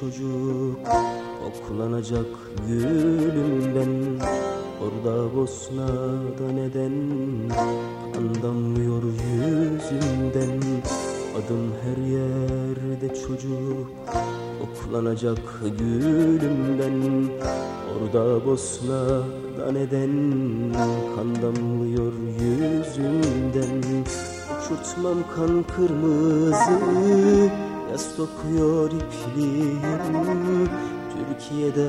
çocuk. Oklanacak gülüm Orada Bosna'da neden? Kan damlıyor yüzümden. Adım her yerde çocuk. Oklanacak gülüm ben. Orada Bosna'da neden? Kan damlıyor yüzümden Uçurtmam kan kırmızı Yas dokuyor ipliğim Türkiye'de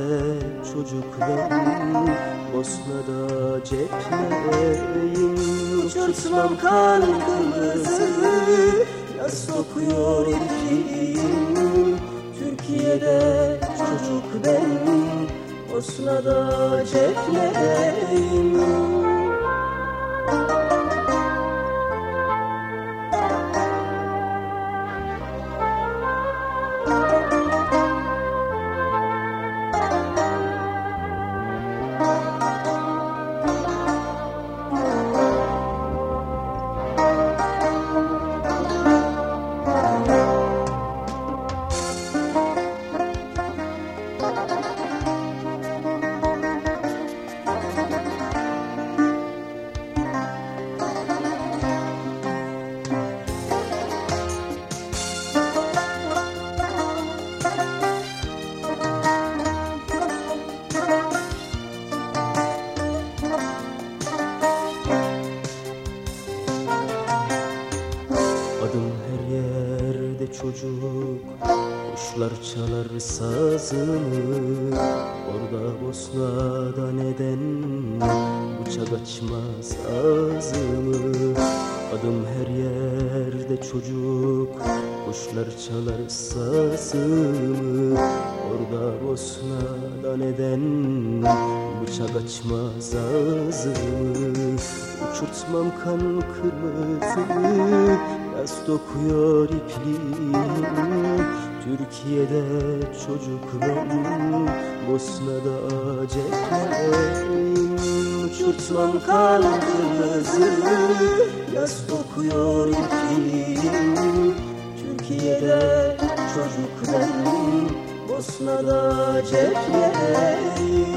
çocuklarım Bosna'da ceplerim Uçurtmam kan kırmızı Yas dokuyor ipliğim Türkiye'de çocuk benim Bosna'da ceplerim Kuşlar çalar sazını Orada Bosna'da neden? Bıçak açmaz ağzımı Adım her yerde çocuk. Kuşlar çalar sazımı Orada Bosna'da neden? Bıçak açmaz ağzımı Uçurtmam kan kırmızı Yaz dokuyor ipliğim Türkiye'de çocuklarım Bosna'da ceplerim Uçurtmam kan kırmızı Yaz dokuyor ipliğim Türkiye'de çocuklarım Bosna'da ceplerim